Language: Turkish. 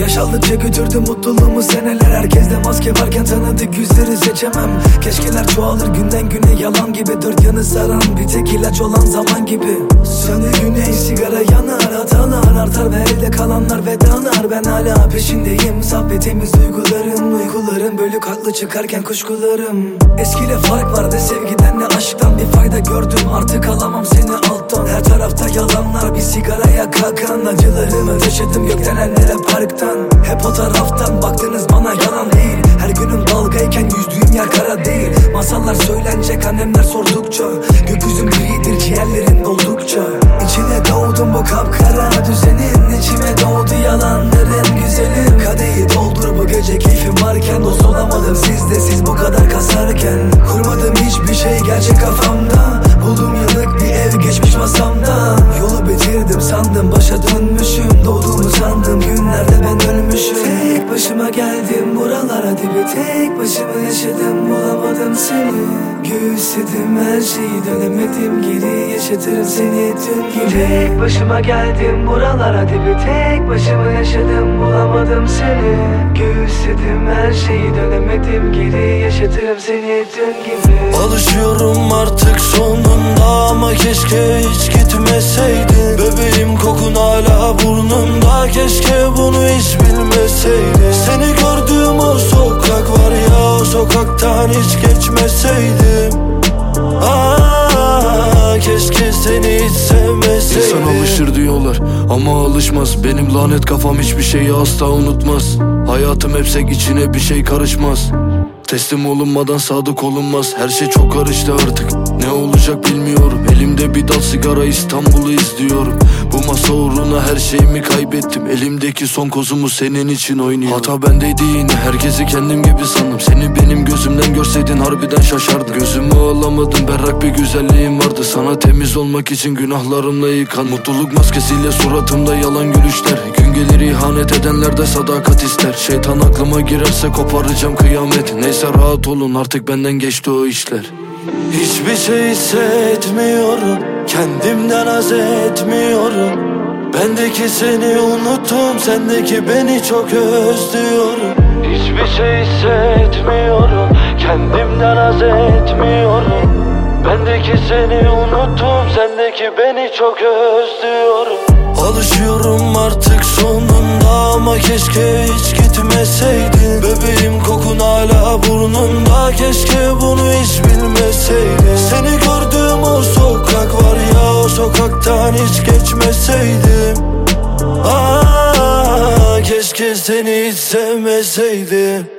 Yaş aldıkça götürdü mutluluğumu seneler. Herkeste maske varken tanıdık yüzleri seçemem. Keşkeler çoğalır günden güne yalan gibi. Dört yanı saran bir tek ilaç olan zaman gibi. Sönü güney sigara yanar hatalar artar Ve elde kalanlar vedalar. Ben hala peşindeyim. Temiz duygularım Uykularım bölük haklı çıkarken kuşkularım. Eskiyle fark vardı sevgiden ne aşktan Bir fayda gördüm. Artık alamam seni alttan. Her sigaraya kalkan Acılarımı taşıdım gökdelenlere parktan. Hep o taraftan baktınız bana yalan değil. Her günüm dalgayken yüzdüğüm yer kara değil. Masallar söylenecek annemler sordukça. Gökyüzüm gridir ciğerlerin doldukça. İçine doğdum bu kapkara düzenin. İçime doğdu yalanların güzelim Kadehi doldur bu gece keyfim varken Dost olamadım. Sizde siz bu kadar kasarken. Kurmadım hiçbir şey gerçek kafamda dönmüşüm Doğduğumu sandım. Günlerde ben ölmüşüm. Tek başıma geldim buralara dibi Tek başıma yaşadım bulamadım seni. Göğüsledim her şeyi dönemedim. Geri Yaşatırım seni dün gibi. Tek başıma geldim buralara dibi Tek başıma yaşadım bulamadım seni. Göğüsledim her şeyi dönemedim. Geri Yaşatırım seni dün gibi. Alışıyorum artık sonunda ama keşke hiç gitmeseydin burnumda keşke bunu hiç bilmeseydin Seni gördüğüm o sokak var ya o sokaktan hiç geçmeseydim keşke seni hiç sevmeseydim İnsan alışır diyorlar ama alışmaz. Benim lanet kafam hiçbir şeyi asla unutmaz. Hayatım hepsek içine bir şey karışmaz. Teslim olunmadan sadık olunmaz. Her şey çok karıştı artık. Ne olacak bilmiyorum. Elimde bir dal sigara İstanbul'u izliyorum uğruna her şeyimi kaybettim. Elimdeki son kozumu senin için oynuyorum. Hata bendeydi yine. Herkesi kendim gibi sandım. Seni benim gözümden görseydin harbiden şaşardım. Gözümü alamadım. Berrak bir güzelliğim vardı. Sana temiz olmak için günahlarımla yıkan Mutluluk maskesiyle suratımda yalan gülüşler. Gün gelir ihanet edenler de sadakat ister. Şeytan aklıma girerse koparacağım kıyamet. Neyse rahat olun. Artık benden geçti o işler. Hiçbir şey hissetmiyorum. Kendimden haz etmiyorum Bendeki seni unuttum Sendeki beni çok özlüyorum. Hiçbir şey hissetmiyorum Kendimden haz etmiyorum. Bendeki seni unuttum Sendeki beni çok özlüyorum. Alışıyorum artık sonunda ama keşke hiç gitmeseydin. Bebeğim kokun hala burnumda keşke bunu hiç bilmeseydin. Seni sokaktan hiç geçmeseydim. Aa, keşke seni hiç sevmeseydim